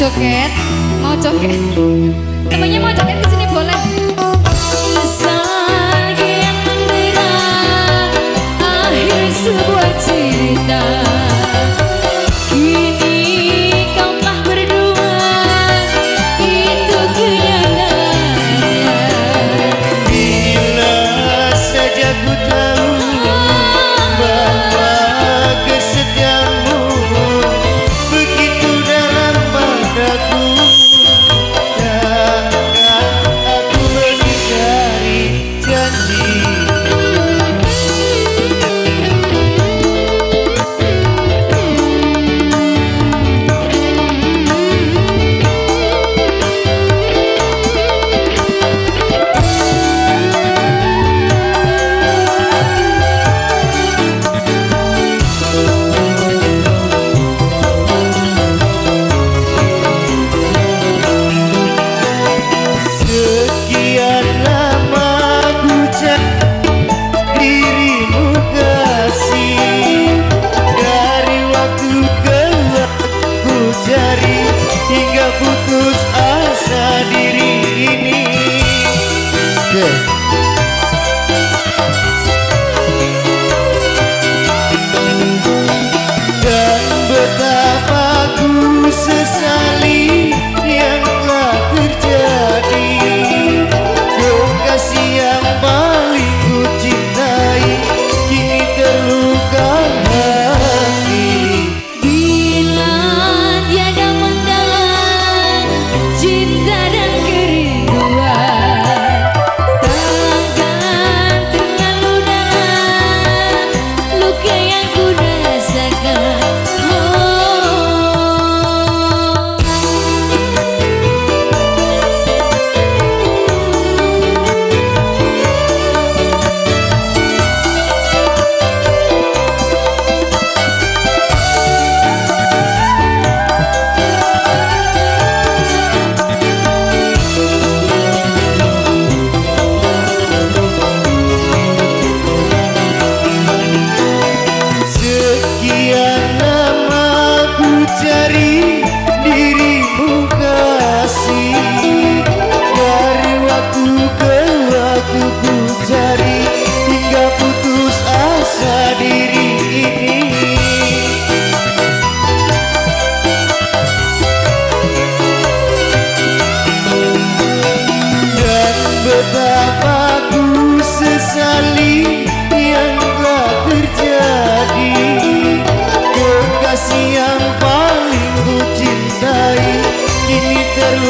joget, mau oh, joget. 耶。ceri